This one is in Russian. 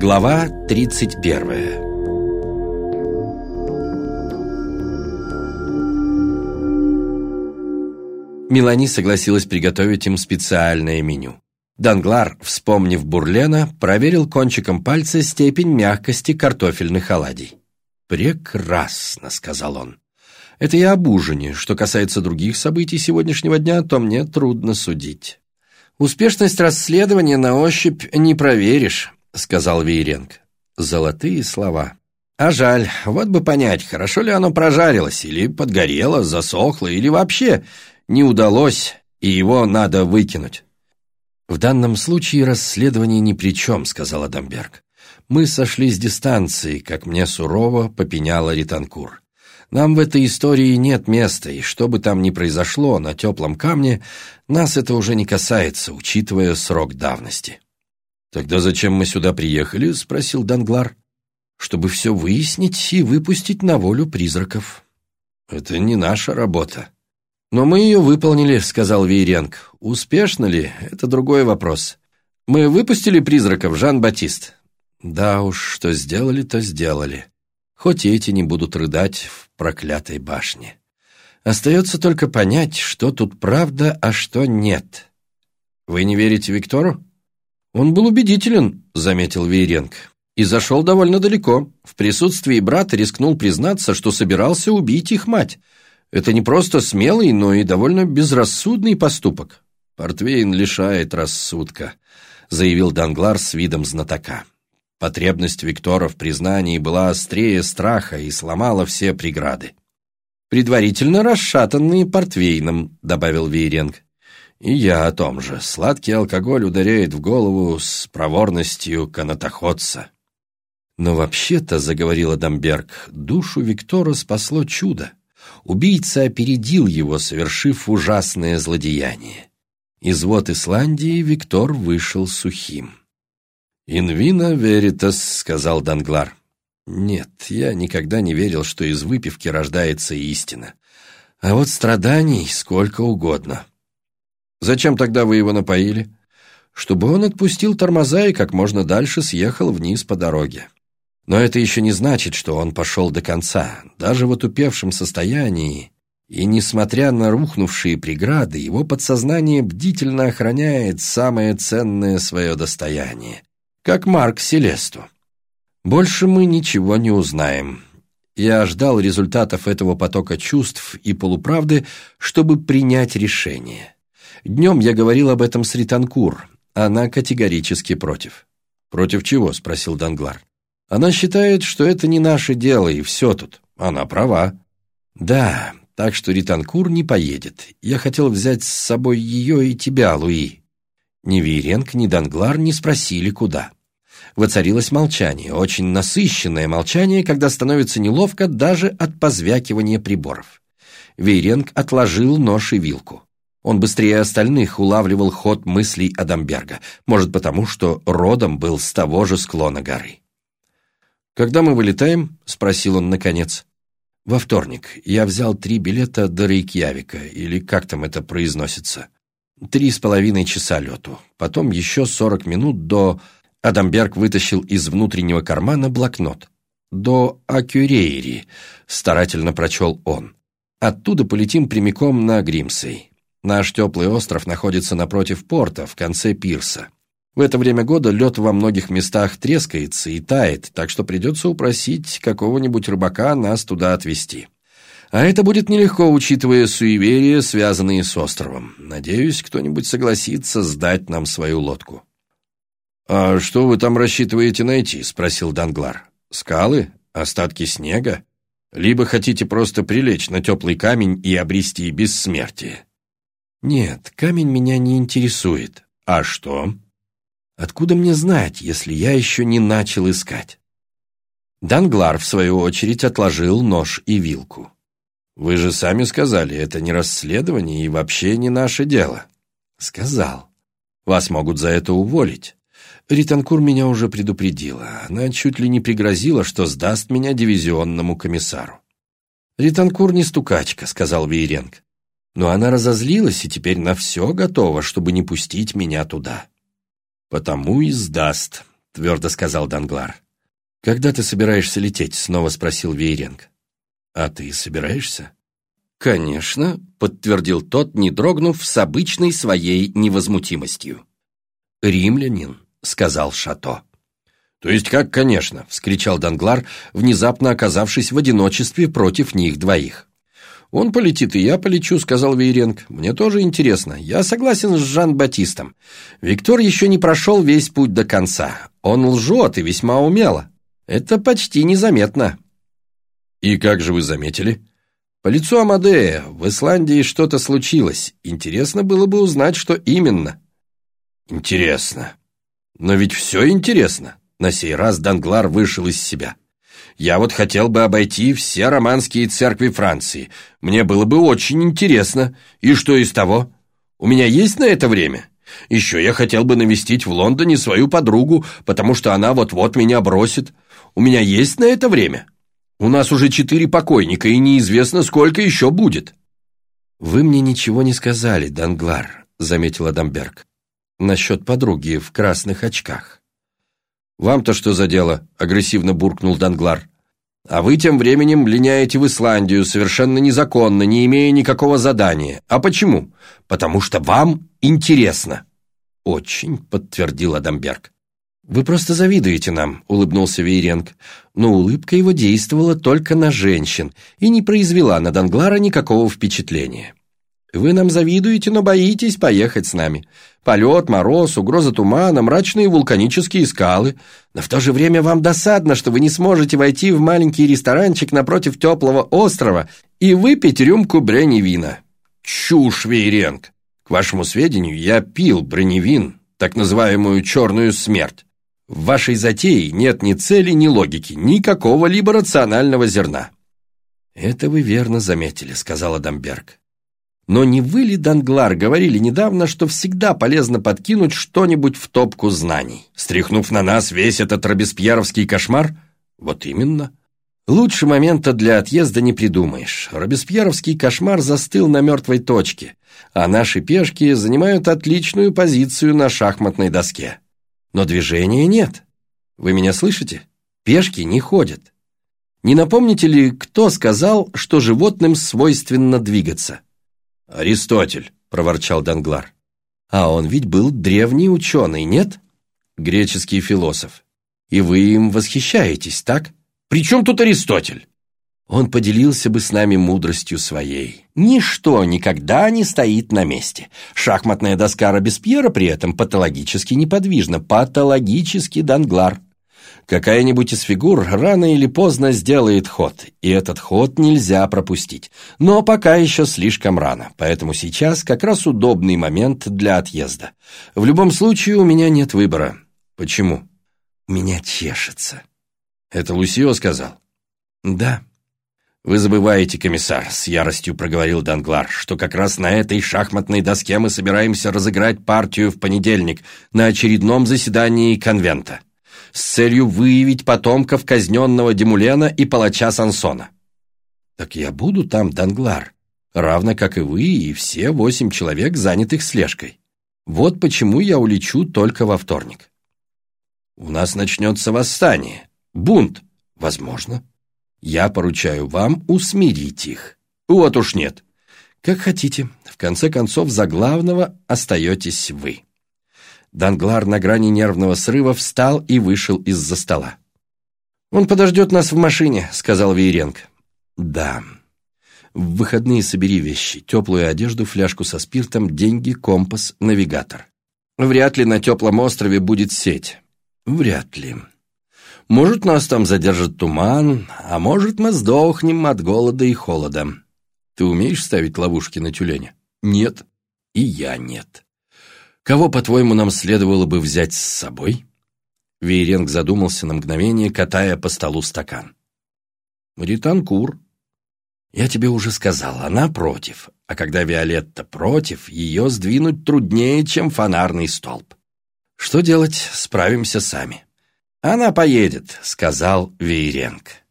Глава 31 Мелани согласилась приготовить им специальное меню. Данглар, вспомнив Бурлена, проверил кончиком пальца степень мягкости картофельных оладий. «Прекрасно», — сказал он. «Это я об ужине. Что касается других событий сегодняшнего дня, то мне трудно судить». «Успешность расследования на ощупь не проверишь», — сказал Вейренг. Золотые слова. А жаль, вот бы понять, хорошо ли оно прожарилось, или подгорело, засохло, или вообще не удалось, и его надо выкинуть. «В данном случае расследование ни при чем», — сказал Адамберг. «Мы сошли с дистанции, как мне сурово попеняла Ританкур. Нам в этой истории нет места, и что бы там ни произошло на теплом камне, нас это уже не касается, учитывая срок давности». «Тогда зачем мы сюда приехали?» — спросил Данглар. «Чтобы все выяснить и выпустить на волю призраков». «Это не наша работа», «Но мы ее выполнили», — сказал Вейренг. «Успешно ли? Это другой вопрос. Мы выпустили призраков, Жан-Батист?» «Да уж, что сделали, то сделали. Хоть эти не будут рыдать в проклятой башне. Остается только понять, что тут правда, а что нет. Вы не верите Виктору?» «Он был убедителен», — заметил Вейренг. «И зашел довольно далеко. В присутствии брата рискнул признаться, что собирался убить их мать». Это не просто смелый, но и довольно безрассудный поступок. Портвейн лишает рассудка, заявил Данглар с видом знатока. Потребность Виктора в признании была острее страха и сломала все преграды. «Предварительно расшатанные портвейном», — добавил Вейренг. «И я о том же. Сладкий алкоголь ударяет в голову с проворностью канатоходца». «Но вообще-то», — заговорил Адамберг, — «душу Виктора спасло чудо. Убийца опередил его, совершив ужасное злодеяние. Из вод Исландии Виктор вышел сухим. «Инвина веритас», — сказал Данглар. «Нет, я никогда не верил, что из выпивки рождается истина. А вот страданий сколько угодно». «Зачем тогда вы его напоили?» «Чтобы он отпустил тормоза и как можно дальше съехал вниз по дороге». Но это еще не значит, что он пошел до конца. Даже в отупевшем состоянии и, несмотря на рухнувшие преграды, его подсознание бдительно охраняет самое ценное свое достояние, как Марк Селесту. Больше мы ничего не узнаем. Я ждал результатов этого потока чувств и полуправды, чтобы принять решение. Днем я говорил об этом с Ританкур. Она категорически против. «Против чего?» – спросил Данглар. Она считает, что это не наше дело, и все тут. Она права. Да, так что Ританкур не поедет. Я хотел взять с собой ее и тебя, Луи. Ни Виеренко, ни Данглар не спросили, куда. Воцарилось молчание, очень насыщенное молчание, когда становится неловко даже от позвякивания приборов. Вейренг отложил нож и вилку. Он быстрее остальных улавливал ход мыслей Адамберга, может потому, что родом был с того же склона горы. «Когда мы вылетаем?» — спросил он наконец. «Во вторник. Я взял три билета до Рейкьявика, или как там это произносится. Три с половиной часа лету. Потом еще сорок минут до...» Адамберг вытащил из внутреннего кармана блокнот. «До Акюрейри», — старательно прочел он. «Оттуда полетим прямиком на Гримсей. Наш теплый остров находится напротив порта, в конце пирса. В это время года лед во многих местах трескается и тает, так что придется упросить какого-нибудь рыбака нас туда отвезти. А это будет нелегко, учитывая суеверия, связанные с островом. Надеюсь, кто-нибудь согласится сдать нам свою лодку. «А что вы там рассчитываете найти?» — спросил Данглар. «Скалы? Остатки снега? Либо хотите просто прилечь на теплый камень и обрести бессмертие?» «Нет, камень меня не интересует. А что?» Откуда мне знать, если я еще не начал искать? Данглар, в свою очередь, отложил нож и вилку. «Вы же сами сказали, это не расследование и вообще не наше дело». «Сказал. Вас могут за это уволить. Ританкур меня уже предупредила. Она чуть ли не пригрозила, что сдаст меня дивизионному комиссару». «Ританкур не стукачка», — сказал Вейренг. «Но она разозлилась и теперь на все готова, чтобы не пустить меня туда». «Потому и сдаст. твердо сказал Данглар. «Когда ты собираешься лететь?» — снова спросил Вейренг. «А ты собираешься?» «Конечно», — подтвердил тот, не дрогнув с обычной своей невозмутимостью. «Римлянин», — сказал Шато. «То есть как, конечно?» — вскричал Данглар, внезапно оказавшись в одиночестве против них двоих. «Он полетит, и я полечу», — сказал Вейренг. «Мне тоже интересно. Я согласен с Жан-Батистом. Виктор еще не прошел весь путь до конца. Он лжет и весьма умело. Это почти незаметно». «И как же вы заметили?» «По лицу Амадея. В Исландии что-то случилось. Интересно было бы узнать, что именно». «Интересно. Но ведь все интересно». На сей раз Данглар вышел из себя. «Я вот хотел бы обойти все романские церкви Франции. Мне было бы очень интересно. И что из того? У меня есть на это время?» Еще я хотел бы навестить в Лондоне свою подругу, потому что она вот-вот меня бросит. У меня есть на это время. У нас уже четыре покойника, и неизвестно, сколько еще будет». «Вы мне ничего не сказали, Данглар», — заметил Адамберг. «Насчет подруги в красных очках». «Вам-то что за дело?» – агрессивно буркнул Данглар. «А вы тем временем линяете в Исландию совершенно незаконно, не имея никакого задания. А почему? Потому что вам интересно». «Очень», – подтвердил Адамберг. «Вы просто завидуете нам», – улыбнулся Вейренг. Но улыбка его действовала только на женщин и не произвела на Данглара никакого впечатления. Вы нам завидуете, но боитесь поехать с нами. Полет, мороз, угроза тумана, мрачные вулканические скалы. Но в то же время вам досадно, что вы не сможете войти в маленький ресторанчик напротив теплого острова и выпить рюмку бреневина. Чушь, Вейренг! К вашему сведению, я пил бреневин, так называемую черную смерть. В вашей затее нет ни цели, ни логики, никакого либо рационального зерна. «Это вы верно заметили», — сказал Адамберг. Но не вы ли, Данглар, говорили недавно, что всегда полезно подкинуть что-нибудь в топку знаний, стряхнув на нас весь этот робеспьеровский кошмар? Вот именно. Лучше момента для отъезда не придумаешь. Робеспьеровский кошмар застыл на мертвой точке, а наши пешки занимают отличную позицию на шахматной доске. Но движения нет. Вы меня слышите? Пешки не ходят. Не напомните ли, кто сказал, что животным свойственно двигаться? «Аристотель», — проворчал Данглар. «А он ведь был древний ученый, нет?» «Греческий философ. И вы им восхищаетесь, так? При чем тут Аристотель?» Он поделился бы с нами мудростью своей. Ничто никогда не стоит на месте. Шахматная доска Робеспьера при этом патологически неподвижна. Патологически Данглар. Какая-нибудь из фигур рано или поздно сделает ход, и этот ход нельзя пропустить. Но пока еще слишком рано, поэтому сейчас как раз удобный момент для отъезда. В любом случае у меня нет выбора. Почему? Меня чешется. Это Лусио сказал? Да. «Вы забываете, комиссар», — с яростью проговорил Данглар, «что как раз на этой шахматной доске мы собираемся разыграть партию в понедельник на очередном заседании конвента с целью выявить потомков казненного Демулена и палача Сансона. Так я буду там, Данглар, равно как и вы и все восемь человек, занятых слежкой. Вот почему я улечу только во вторник. У нас начнется восстание, бунт, возможно. Я поручаю вам усмирить их. Вот уж нет. Как хотите, в конце концов за главного остаетесь вы. Данглар на грани нервного срыва встал и вышел из-за стола. «Он подождет нас в машине», — сказал Вейренг. «Да. В выходные собери вещи, теплую одежду, фляжку со спиртом, деньги, компас, навигатор. Вряд ли на теплом острове будет сеть. Вряд ли. Может, нас там задержит туман, а может, мы сдохнем от голода и холода. Ты умеешь ставить ловушки на тюленя? Нет. И я нет». Кого, по-твоему, нам следовало бы взять с собой?» Вейренг задумался на мгновение, катая по столу стакан. «Ританкур». «Я тебе уже сказал, она против. А когда Виолетта против, ее сдвинуть труднее, чем фонарный столб. Что делать, справимся сами». «Она поедет», — сказал Вейренг.